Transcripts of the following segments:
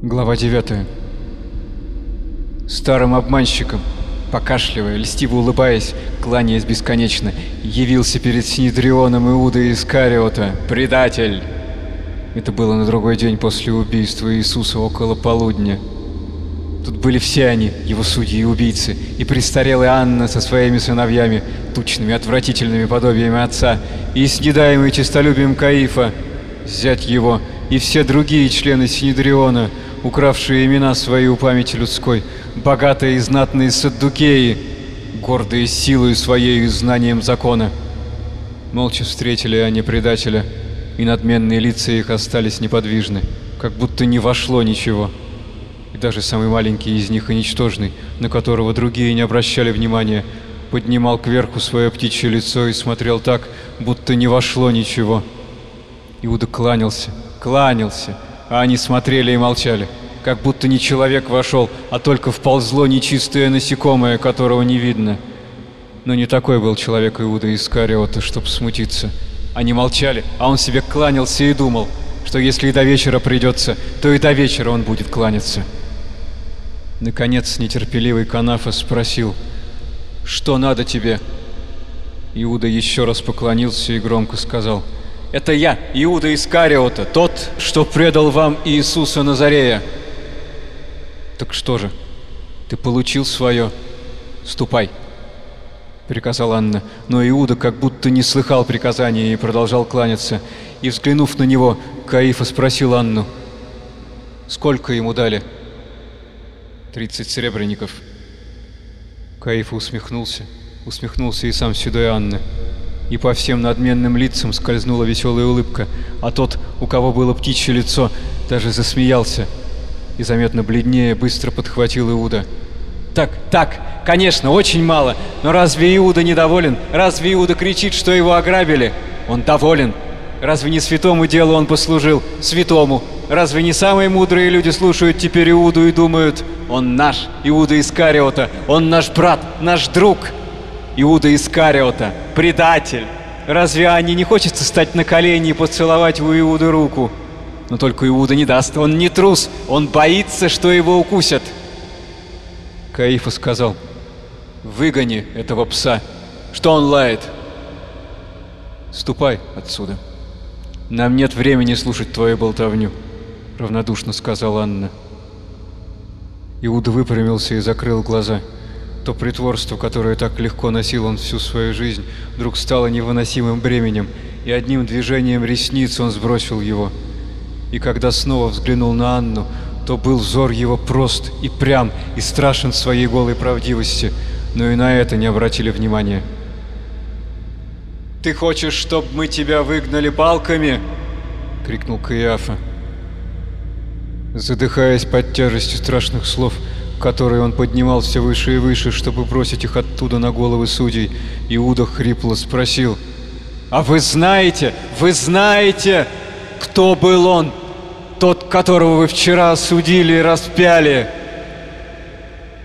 Глава 9 Старым обманщиком, покашливая, льстиво улыбаясь, кланяясь бесконечно, явился перед Синедрионом Иуда Искариота, предатель. Это было на другой день после убийства Иисуса около полудня. Тут были все они, его судьи и убийцы, и престарелая Анна со своими сыновьями, тучными, отвратительными подобиями отца, и снедаемый честолюбием Каифа, зять его, и все другие члены Синедриона, укравшие имена свои у памяти людской, богатые и знатные саддукеи, гордые силой своей и знанием закона. Молча встретили они предателя, и надменные лица их остались неподвижны, как будто не вошло ничего. И даже самый маленький из них и ничтожный, на которого другие не обращали внимания, поднимал кверху свое птичье лицо и смотрел так, будто не вошло ничего. Иуда кланялся, кланялся, а они смотрели и молчали, как будто не человек вошел, а только вползло нечистое насекомое, которого не видно. Но не такой был человек Иуда Искариота, чтоб смутиться. Они молчали, а он себе кланялся и думал, что если и до вечера придется, то и до вечера он будет кланяться. Наконец нетерпеливый Канафа спросил, «Что надо тебе?» Иуда еще раз поклонился и громко сказал, «Это я, Иуда Искариота, тот, что предал вам Иисуса Назарея». «Так что же, ты получил свое? Ступай!» — приказала Анна, но Иуда как будто не слыхал приказания и продолжал кланяться. И, взглянув на него, Каифа спросил Анну, «Сколько ему дали?» «Тридцать серебряников». Каифа усмехнулся, усмехнулся и сам седой Анны. И по всем надменным лицам скользнула веселая улыбка, а тот, у кого было птичье лицо, даже засмеялся. И заметно бледнее быстро подхватил Иуда. «Так, так, конечно, очень мало, но разве Иуда недоволен? Разве Иуда кричит, что его ограбили? Он доволен. Разве не святому делу он послужил? Святому. Разве не самые мудрые люди слушают теперь Иуду и думают, он наш, Иуда Искариота, он наш брат, наш друг?» Иуда Искариота, предатель. Разве Анне не хочется стать на колени и поцеловать у Иуды руку? Но только Иуда не даст, он не трус, он боится, что его укусят. Каифа сказал, выгони этого пса, что он лает. Ступай отсюда. Нам нет времени слушать твою болтовню, равнодушно сказала Анна. Иуда выпрямился и закрыл глаза. То притворство, которое так легко носил он всю свою жизнь, вдруг стало невыносимым бременем, и одним движением ресниц он сбросил его. И когда снова взглянул на Анну, то был взор его прост и прям и страшен своей голой правдивости, но и на это не обратили внимания. «Ты хочешь, чтобы мы тебя выгнали палками?» — крикнул Каиафа. Задыхаясь под тяжестью страшных слов, которые он поднимал все выше и выше, чтобы бросить их оттуда на головы судей, Иуда хрипло спросил, «А вы знаете, вы знаете, кто был он, тот, которого вы вчера осудили и распяли?»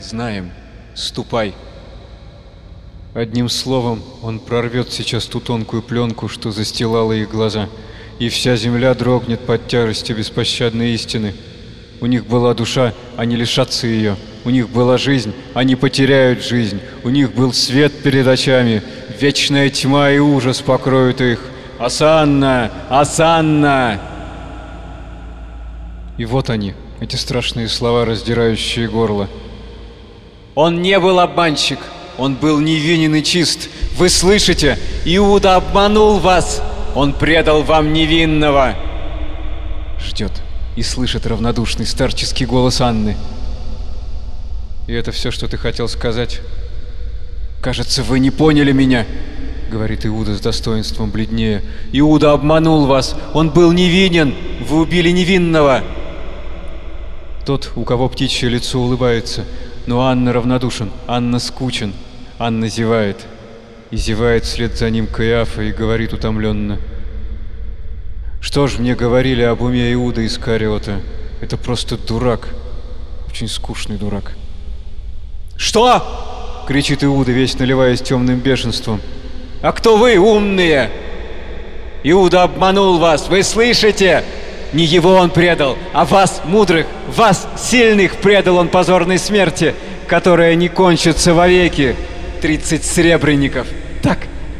«Знаем. Ступай». Одним словом, он прорвет сейчас ту тонкую пленку, что застилала их глаза, и вся земля дрогнет под тяжестью беспощадной истины. У них была душа, они лишатся ее. У них была жизнь, они потеряют жизнь. У них был свет перед очами. Вечная тьма и ужас покроют их. Асанна! Асанна! И вот они, эти страшные слова, раздирающие горло. Он не был обманщик, он был невинен и чист. Вы слышите? Иуда обманул вас! Он предал вам невинного! Ждет и слышит равнодушный старческий голос Анны. «И это все, что ты хотел сказать?» «Кажется, вы не поняли меня», — говорит Иуда с достоинством бледнее. «Иуда обманул вас! Он был невинен! Вы убили невинного!» Тот, у кого птичье лицо улыбается, но Анна равнодушен, Анна скучен, Анна зевает. И зевает вслед за ним Каиафа и говорит утомленно — что ж мне говорили об уме Иуда Искариота? Это просто дурак. Очень скучный дурак. «Что?» — кричит Иуда, весь наливаясь темным бешенством. «А кто вы, умные? Иуда обманул вас, вы слышите? Не его он предал, а вас, мудрых, вас, сильных, предал он позорной смерти, которая не кончится вовеки. Тридцать сребреников.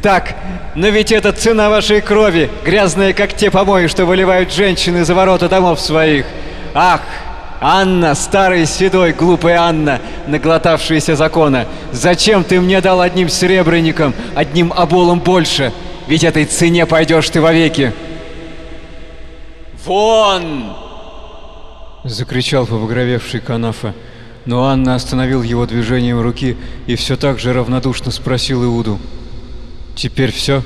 Так, но ведь это цена вашей крови, грязная, как те помои, что выливают женщины за ворота домов своих. Ах, Анна, старый седой, глупая Анна, наглотавшаяся закона, зачем ты мне дал одним серебряником, одним оболом больше? Ведь этой цене пойдешь ты вовеки. «Вон!» — закричал побагровевший Канафа. Но Анна остановил его движением руки и все так же равнодушно спросил Иуду. «Теперь все?»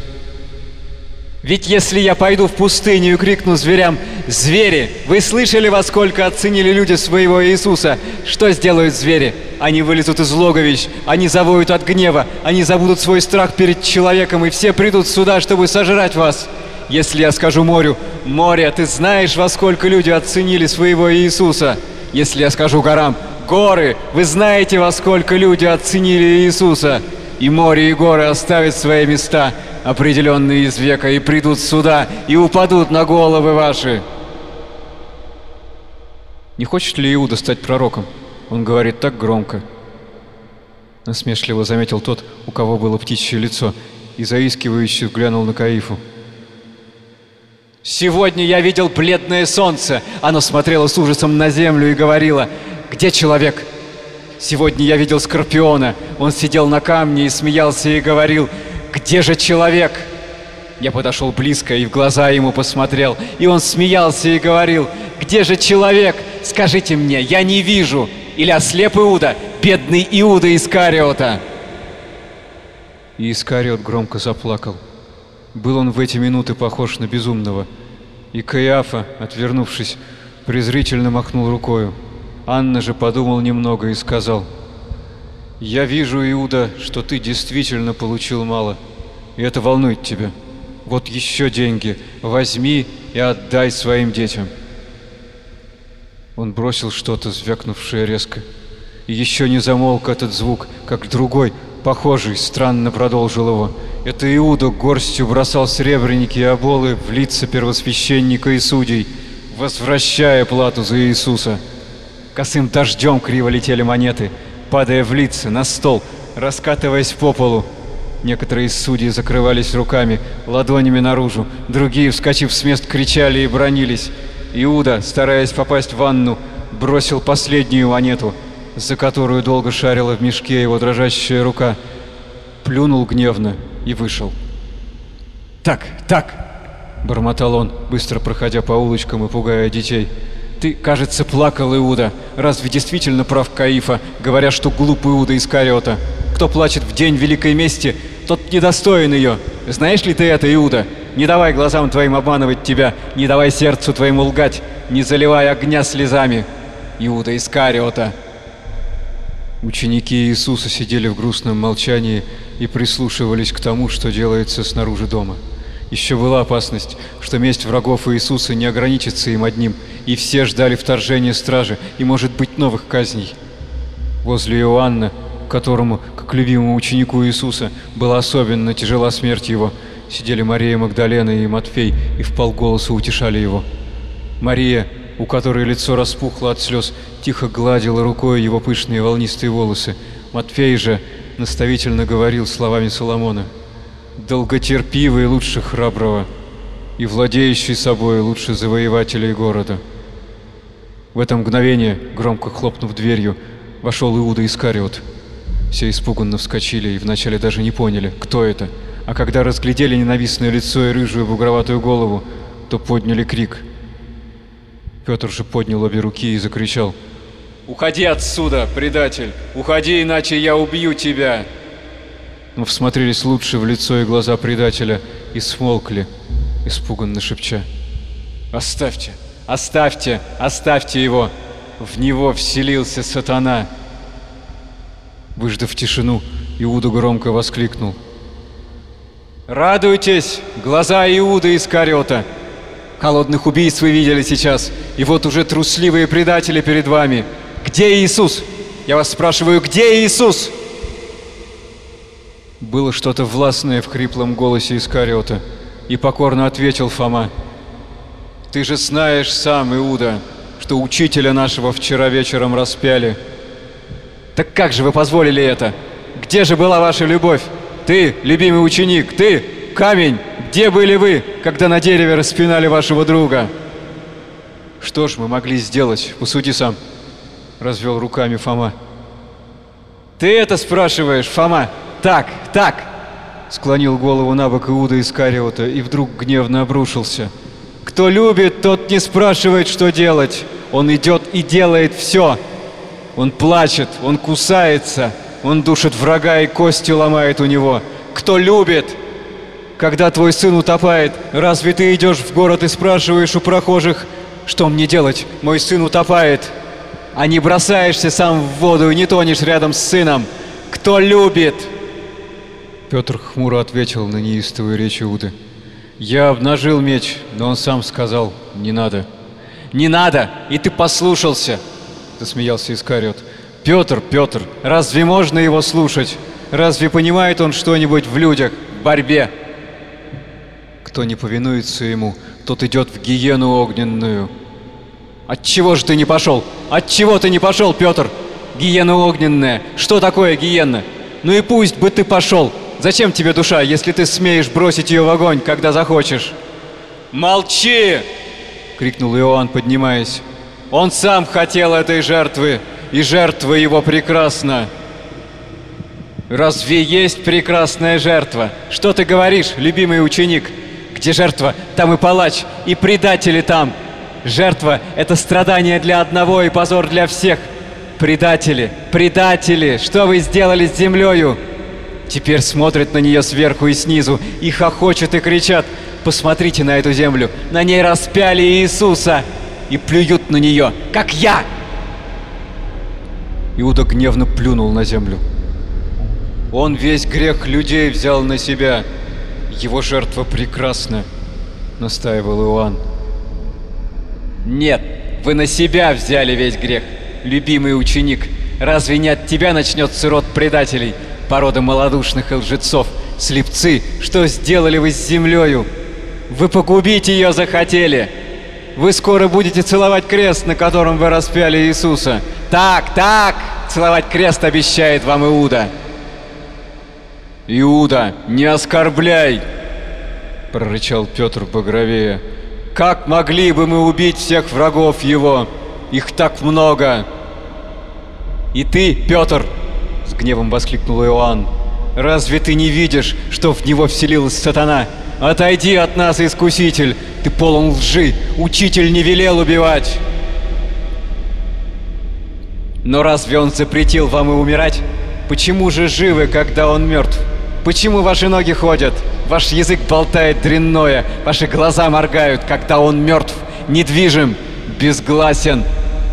Ведь если я пойду в пустыню и крикну зверям «Звери! Вы слышали, во сколько оценили люди своего Иисуса? Что сделают звери? Они вылезут из логовищ, они завоют от гнева, они забудут свой страх перед человеком, и все придут сюда, чтобы сожрать вас!» Если я скажу морю «Море, ты знаешь, во сколько люди оценили своего Иисуса?» Если я скажу горам «Горы, вы знаете, во сколько люди оценили Иисуса?» И море, и горы оставят свои места, определенные из века, и придут сюда, и упадут на головы ваши. Не хочет ли Иуда стать пророком? Он говорит так громко. Насмешливо заметил тот, у кого было птичье лицо, и заискивающе глянул на Каифу. «Сегодня я видел бледное солнце!» Оно смотрело с ужасом на землю и говорило «Где человек?» Сегодня я видел Скорпиона. Он сидел на камне и смеялся и говорил «Где же человек?» Я подошел близко и в глаза ему посмотрел, и он смеялся и говорил «Где же человек? Скажите мне, я не вижу!» Или ослеп Иуда, бедный Иуда Искариота!» И Искариот громко заплакал. Был он в эти минуты похож на безумного. И Каиафа, отвернувшись, презрительно махнул рукою. Анна же подумал немного и сказал, «Я вижу, Иуда, что ты действительно получил мало, и это волнует тебя. Вот еще деньги, возьми и отдай своим детям». Он бросил что-то, звякнувшее резко. И еще не замолк этот звук, как другой, похожий, странно продолжил его. Это Иуда горстью бросал сребреники и оболы в лица первосвященника и судей, возвращая плату за Иисуса. Косым дождем криво летели монеты, падая в лица, на стол, раскатываясь по полу. Некоторые судей закрывались руками, ладонями наружу, другие, вскочив с мест, кричали и бронились. Иуда, стараясь попасть в ванну, бросил последнюю монету, за которую долго шарила в мешке его дрожащая рука, плюнул гневно и вышел. «Так, так!» — бормотал он, быстро проходя по улочкам и пугая детей — ты, кажется, плакал, Иуда. Разве действительно прав Каифа, говоря, что глупый Иуда Искариота? Кто плачет в день великой мести, тот недостоин ее. Знаешь ли ты это, Иуда? Не давай глазам твоим обманывать тебя, не давай сердцу твоему лгать, не заливай огня слезами. Иуда Искариота. Ученики Иисуса сидели в грустном молчании и прислушивались к тому, что делается снаружи дома. Еще была опасность, что месть врагов Иисуса не ограничится им одним, и все ждали вторжения стражи и, может быть, новых казней. Возле Иоанна, которому, как любимому ученику Иисуса, была особенно тяжела смерть его, сидели Мария Магдалена и Матфей и в полголоса утешали его. Мария, у которой лицо распухло от слез, тихо гладила рукой его пышные волнистые волосы. Матфей же наставительно говорил словами Соломона – долготерпивый лучше храброго и владеющий собой лучше завоевателей города. В это мгновение, громко хлопнув дверью, вошел Иуда Искариот. Все испуганно вскочили и вначале даже не поняли, кто это, а когда разглядели ненавистное лицо и рыжую бугроватую голову, то подняли крик. Петр же поднял обе руки и закричал «Уходи отсюда, предатель! Уходи, иначе я убью тебя!» Но всмотрелись лучше в лицо и глаза предателя и смолкли, испуганно шепча. «Оставьте! Оставьте! Оставьте его! В него вселился сатана!» Выждав тишину, Иуда громко воскликнул. «Радуйтесь, глаза Иуда Искариота! Холодных убийств вы видели сейчас, и вот уже трусливые предатели перед вами! Где Иисус? Я вас спрашиваю, где Иисус?» Было что-то властное в хриплом голосе Искариота, и покорно ответил Фома. Ты же знаешь сам, Иуда, что учителя нашего вчера вечером распяли. Так как же вы позволили это? Где же была ваша любовь? Ты, любимый ученик, ты, камень, где были вы, когда на дереве распинали вашего друга? Что ж мы могли сделать? Посуди сам. Развел руками Фома. Ты это спрашиваешь, Фома? Так, так. Склонил голову на бок Иуда Искариота и вдруг гневно обрушился. Кто любит, тот не спрашивает, что делать. Он идет и делает все. Он плачет, он кусается, он душит врага и кости ломает у него. Кто любит? Когда твой сын утопает, разве ты идешь в город и спрашиваешь у прохожих, что мне делать? Мой сын утопает. А не бросаешься сам в воду и не тонешь рядом с сыном. Кто любит? Петр хмуро ответил на неистовую речь Иуды. Я обнажил меч, но он сам сказал, не надо. Не надо, и ты послушался, засмеялся Искариот. Петр, Петр, разве можно его слушать? Разве понимает он что-нибудь в людях, в борьбе? Кто не повинуется ему, тот идет в гиену огненную. Отчего же ты не пошел? Отчего ты не пошел, Петр? Гиена огненная. Что такое гиена? Ну и пусть бы ты пошел. Зачем тебе душа, если ты смеешь бросить ее в огонь, когда захочешь? Молчи! крикнул Иоанн, поднимаясь. Он сам хотел этой жертвы, и жертва его прекрасна. Разве есть прекрасная жертва? Что ты говоришь, любимый ученик? Где жертва, там и палач, и предатели там. Жертва — это страдание для одного и позор для всех. Предатели, предатели, что вы сделали с землею? Теперь смотрят на нее сверху и снизу, и хохочут и кричат. Посмотрите на эту землю, на ней распяли Иисуса и плюют на нее, как я. Иуда гневно плюнул на землю. Он весь грех людей взял на себя. Его жертва прекрасна, настаивал Иоанн. Нет, вы на себя взяли весь грех, любимый ученик. Разве не от тебя начнется род предателей, порода малодушных и лжецов, слепцы, что сделали вы с землею? Вы погубить ее захотели. Вы скоро будете целовать крест, на котором вы распяли Иисуса. Так, так, целовать крест обещает вам Иуда. «Иуда, не оскорбляй!» — прорычал Петр багровее. «Как могли бы мы убить всех врагов его? Их так много!» «И ты, Петр!» — с гневом воскликнул Иоанн. «Разве ты не видишь, что в него вселилась сатана? Отойди от нас, искуситель! Ты полон лжи! Учитель не велел убивать!» «Но разве он запретил вам и умирать? Почему же живы, когда он мертв?» Почему ваши ноги ходят? Ваш язык болтает дрянное, ваши глаза моргают, когда он мертв, недвижим, безгласен.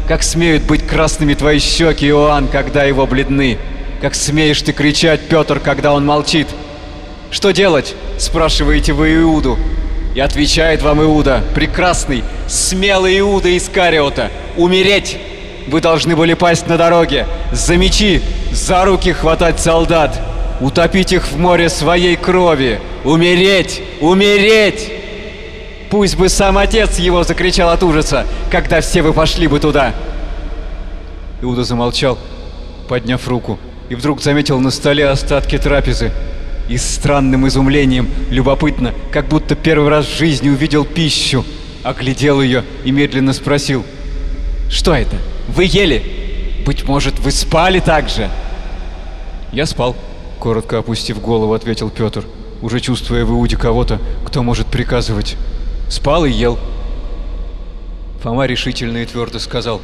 Как смеют быть красными твои щеки, Иоанн, когда его бледны? Как смеешь ты кричать, Петр, когда он молчит? Что делать? Спрашиваете вы Иуду. И отвечает вам Иуда, прекрасный, смелый Иуда из Кариота, умереть! Вы должны были пасть на дороге, за мечи, за руки хватать солдат, утопить их в море своей крови, умереть, умереть! Пусть бы сам отец его закричал от ужаса, когда все вы пошли бы туда!» Иуда замолчал, подняв руку, и вдруг заметил на столе остатки трапезы. И с странным изумлением, любопытно, как будто первый раз в жизни увидел пищу, оглядел ее и медленно спросил. «Что это? Вы ели? Быть может, вы спали так же?» «Я спал», Коротко опустив голову, ответил Петр, уже чувствуя в Иуде кого-то, кто может приказывать. Спал и ел. Фома решительно и твердо сказал.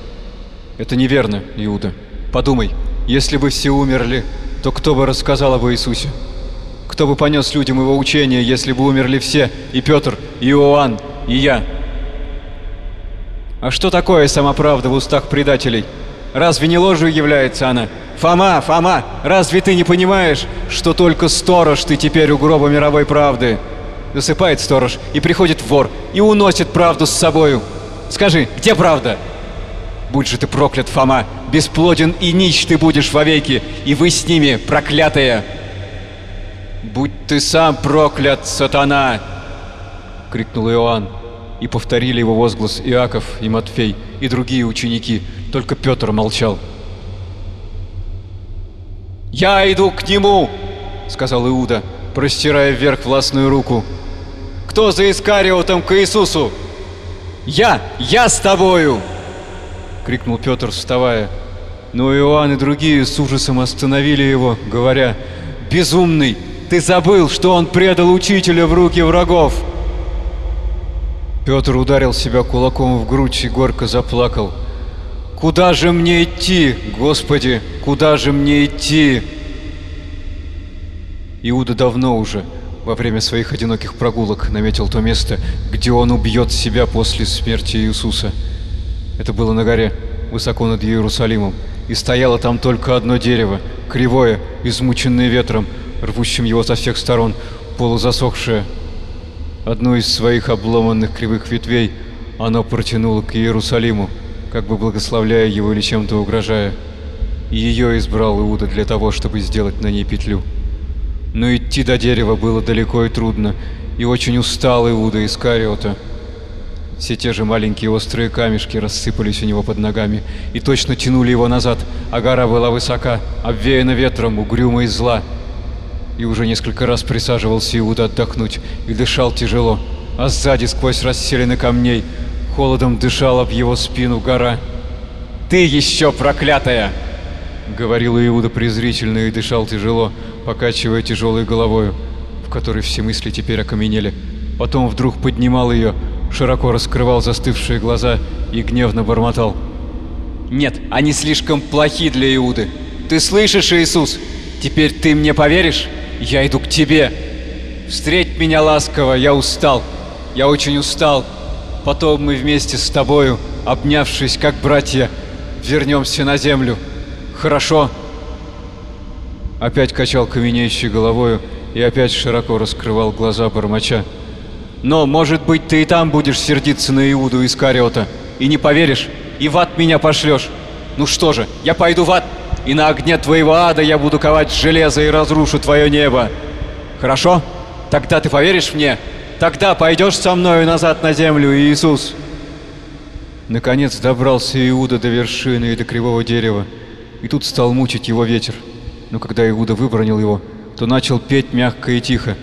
Это неверно, Иуда. Подумай, если бы все умерли, то кто бы рассказал об Иисусе? Кто бы понес людям его учение, если бы умерли все, и Петр, и Иоанн, и я? А что такое самоправда в устах предателей? Разве не ложью является она? Фома, Фома, разве ты не понимаешь, что только сторож ты теперь у гроба мировой правды? Засыпает сторож, и приходит вор, и уносит правду с собою. Скажи, где правда? Будь же ты проклят, Фома, бесплоден и нищ ты будешь вовеки, и вы с ними, проклятые. Будь ты сам проклят, сатана! Крикнул Иоанн. и повторили его возглас Иаков и Матфей и другие ученики, только Петр молчал. «Я иду к нему!» — сказал Иуда, простирая вверх властную руку. «Кто за Искариотом к Иисусу?» «Я! Я с тобою!» — крикнул Петр, вставая. Но Иоанн и другие с ужасом остановили его, говоря, «Безумный! Ты забыл, что он предал учителя в руки врагов!» Петр ударил себя кулаком в грудь и горько заплакал. «Куда же мне идти, Господи? Куда же мне идти?» Иуда давно уже, во время своих одиноких прогулок, наметил то место, где он убьет себя после смерти Иисуса. Это было на горе, высоко над Иерусалимом, и стояло там только одно дерево, кривое, измученное ветром, рвущим его со всех сторон, полузасохшее, Одну из своих обломанных кривых ветвей оно протянуло к Иерусалиму, как бы благословляя его или чем-то угрожая. И ее избрал Иуда для того, чтобы сделать на ней петлю. Но идти до дерева было далеко и трудно, и очень устал Иуда Искариота. Все те же маленькие острые камешки рассыпались у него под ногами и точно тянули его назад, а гора была высока, обвеяна ветром, угрюма и зла, и уже несколько раз присаживался Иуда отдохнуть и дышал тяжело, а сзади сквозь расселены камней холодом дышала в его спину гора. «Ты еще проклятая!» — говорил Иуда презрительно и дышал тяжело, покачивая тяжелой головою, в которой все мысли теперь окаменели. Потом вдруг поднимал ее, широко раскрывал застывшие глаза и гневно бормотал. «Нет, они слишком плохи для Иуды. Ты слышишь, Иисус? Теперь ты мне поверишь?» Я иду к тебе. Встреть меня ласково, я устал. Я очень устал. Потом мы вместе с тобою, обнявшись как братья, вернемся на землю. Хорошо?» Опять качал каменеющей головою и опять широко раскрывал глаза бормоча. «Но, может быть, ты и там будешь сердиться на Иуду Искариота, и не поверишь, и в ад меня пошлешь. Ну что же, я пойду в ад!» и на огне твоего ада я буду ковать железо и разрушу твое небо. Хорошо? Тогда ты поверишь мне? Тогда пойдешь со мною назад на землю, Иисус!» Наконец добрался Иуда до вершины и до кривого дерева, и тут стал мучить его ветер. Но когда Иуда выбронил его, то начал петь мягко и тихо.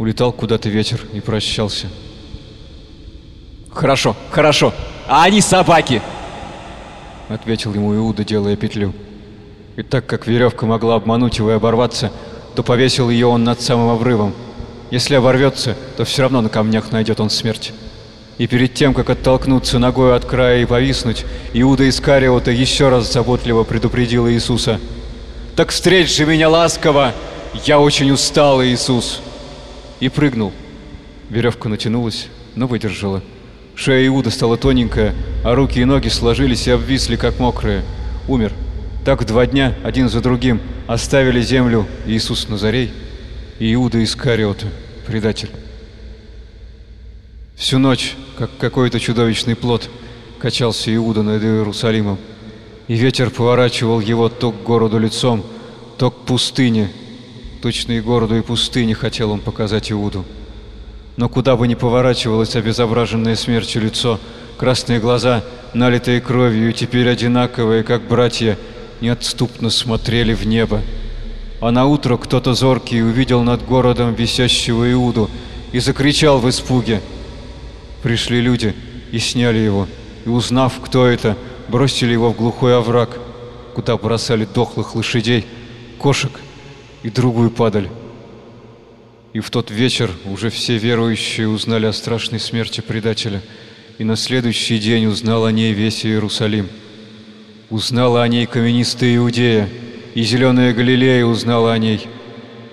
Улетал куда-то ветер и прощался. «Хорошо, хорошо, а они собаки!» — ответил ему Иуда, делая петлю. И так как веревка могла обмануть его и оборваться, то повесил ее он над самым обрывом. Если оборвется, то все равно на камнях найдет он смерть. И перед тем, как оттолкнуться ногой от края и повиснуть, Иуда Искариота еще раз заботливо предупредил Иисуса. «Так встреть же меня ласково! Я очень устал, Иисус!» И прыгнул. Веревка натянулась, но выдержала. Шея Иуда стала тоненькая, а руки и ноги сложились и обвисли, как мокрые. Умер. Так два дня, один за другим, оставили землю Иисус Назарей и Иуда Искариота, предатель. Всю ночь, как какой-то чудовищный плод, качался Иуда над Иерусалимом, и ветер поворачивал его то к городу лицом, то к пустыне. Точно и городу, и пустыне хотел он показать Иуду. Но куда бы ни поворачивалось обезображенное смертью лицо, красные глаза, налитые кровью теперь одинаковые, как братья, неотступно смотрели в небо. А на утро кто-то зоркий увидел над городом висящего Иуду и закричал в испуге. Пришли люди и сняли его, и, узнав, кто это, бросили его в глухой овраг, куда бросали дохлых лошадей, кошек и другую падаль. И в тот вечер уже все верующие узнали о страшной смерти предателя, и на следующий день узнал о ней весь Иерусалим. Узнала о ней каменистая Иудея, и зеленая Галилея узнала о ней.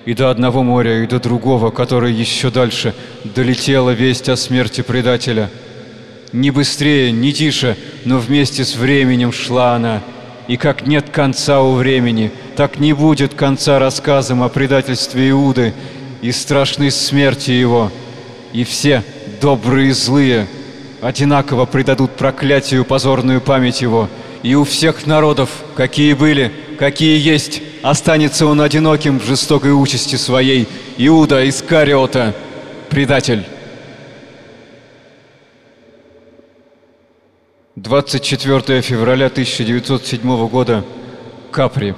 И до одного моря, и до другого, которое еще дальше, долетела весть о смерти предателя. Не быстрее, не тише, но вместе с временем шла она. И как нет конца у времени, так не будет конца рассказам о предательстве Иуды, и страшной смерти его, и все, добрые и злые, одинаково предадут проклятию позорную память его, и у всех народов, какие были, какие есть, останется он одиноким в жестокой участи своей, Иуда Искариота, предатель. 24 февраля 1907 года. Капри.